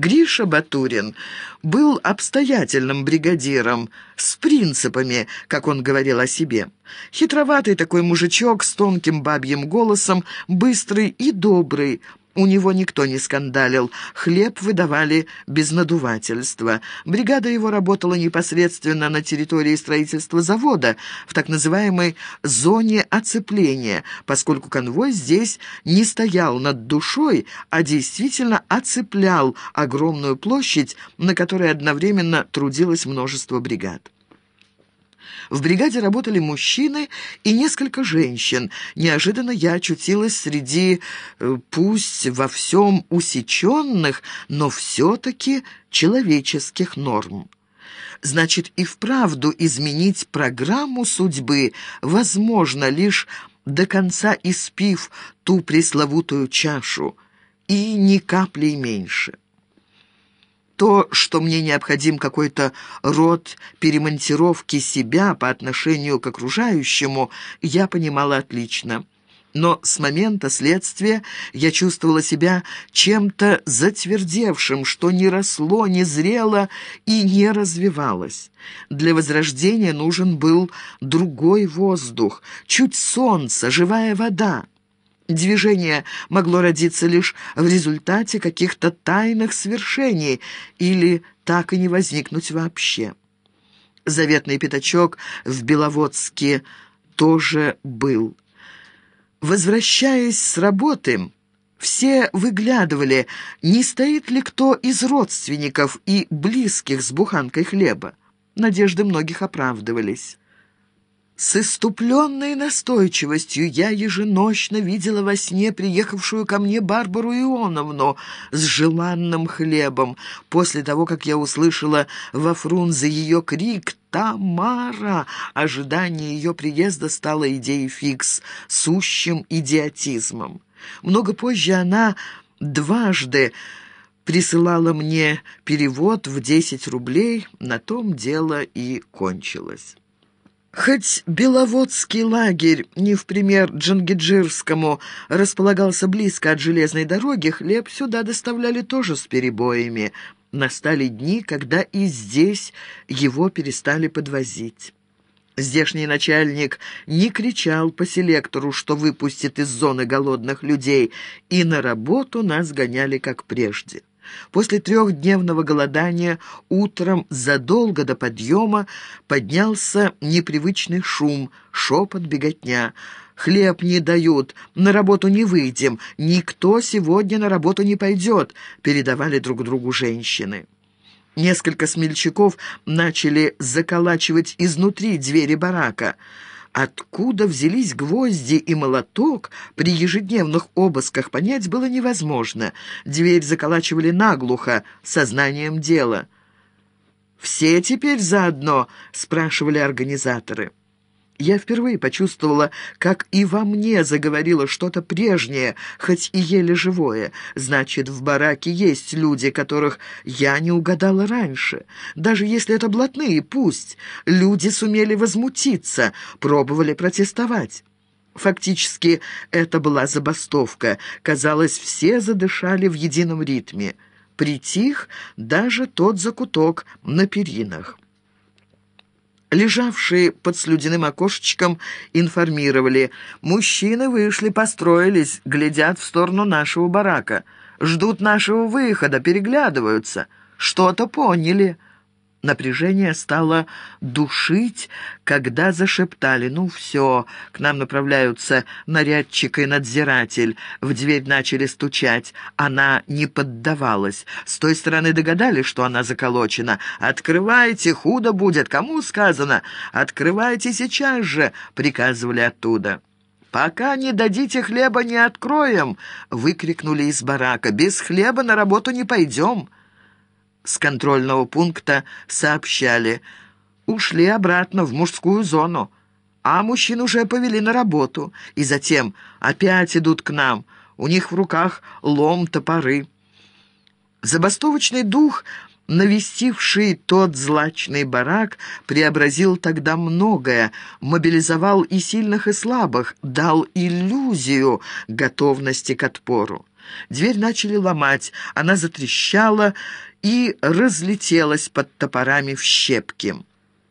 Гриша Батурин был обстоятельным бригадиром, с принципами, как он говорил о себе. Хитроватый такой мужичок с тонким бабьим голосом, быстрый и добрый, у него никто не скандалил, хлеб выдавали без надувательства. Бригада его работала непосредственно на территории строительства завода, в так называемой «зоне оцепления», поскольку конвой здесь не стоял над душой, а действительно оцеплял огромную площадь, на которой одновременно трудилось множество бригад. В бригаде работали мужчины и несколько женщин. Неожиданно я очутилась среди, э, пусть во всем усеченных, но все-таки человеческих норм. Значит, и вправду изменить программу судьбы возможно лишь до конца испив ту пресловутую чашу, и ни капли меньше. То, что мне необходим какой-то род перемонтировки себя по отношению к окружающему, я понимала отлично. Но с момента следствия я чувствовала себя чем-то затвердевшим, что не росло, не зрело и не развивалось. Для возрождения нужен был другой воздух, чуть солнца, живая вода. Движение могло родиться лишь в результате каких-то тайных свершений или так и не возникнуть вообще. Заветный пятачок в Беловодске тоже был. Возвращаясь с работы, все выглядывали, не стоит ли кто из родственников и близких с буханкой хлеба. Надежды многих оправдывались. С иступленной настойчивостью я еженочно видела во сне приехавшую ко мне Барбару Ионовну с желанным хлебом. После того, как я услышала во Фрунзе ее крик «Тамара!», ожидание ее приезда стало идеей фикс, сущим идиотизмом. Много позже она дважды присылала мне перевод в 10 рублей, на том дело и кончилось. Хоть Беловодский лагерь, не в пример Джангиджирскому, располагался близко от железной дороги, хлеб сюда доставляли тоже с перебоями. Настали дни, когда и здесь его перестали подвозить. Здешний начальник не кричал по селектору, что выпустит из зоны голодных людей, и на работу нас гоняли, как прежде. После трехдневного голодания утром задолго до подъема поднялся непривычный шум, шепот, беготня. «Хлеб не дают, на работу не выйдем, никто сегодня на работу не пойдет», передавали друг другу женщины. Несколько смельчаков начали заколачивать изнутри двери барака – Откуда взялись гвозди и молоток, при ежедневных обысках понять было невозможно. Дверь заколачивали наглухо, сознанием дела. «Все теперь заодно?» — спрашивали организаторы. Я впервые почувствовала, как и во мне заговорило что-то прежнее, хоть и еле живое. Значит, в бараке есть люди, которых я не угадала раньше. Даже если это блатные, пусть. Люди сумели возмутиться, пробовали протестовать. Фактически, это была забастовка. Казалось, все задышали в едином ритме. Притих даже тот закуток на перинах. Лежавшие под слюдяным окошечком информировали. Мужчины вышли, построились, глядят в сторону нашего барака. Ждут нашего выхода, переглядываются. Что-то поняли. Напряжение стало душить, когда зашептали «Ну все, к нам направляются нарядчик и надзиратель». В дверь начали стучать. Она не поддавалась. С той стороны догадались, что она заколочена. «Открывайте, худо будет, кому сказано? Открывайте сейчас же!» — приказывали оттуда. «Пока не дадите хлеба, не откроем!» — выкрикнули из барака. «Без хлеба на работу не пойдем!» С контрольного пункта сообщали. Ушли обратно в мужскую зону, а мужчин уже повели на работу. И затем опять идут к нам. У них в руках лом, топоры. Забастовочный дух, навестивший тот злачный барак, преобразил тогда многое, мобилизовал и сильных, и слабых, дал иллюзию готовности к отпору. Дверь начали ломать, она затрещала и разлетелась под топорами в щепки.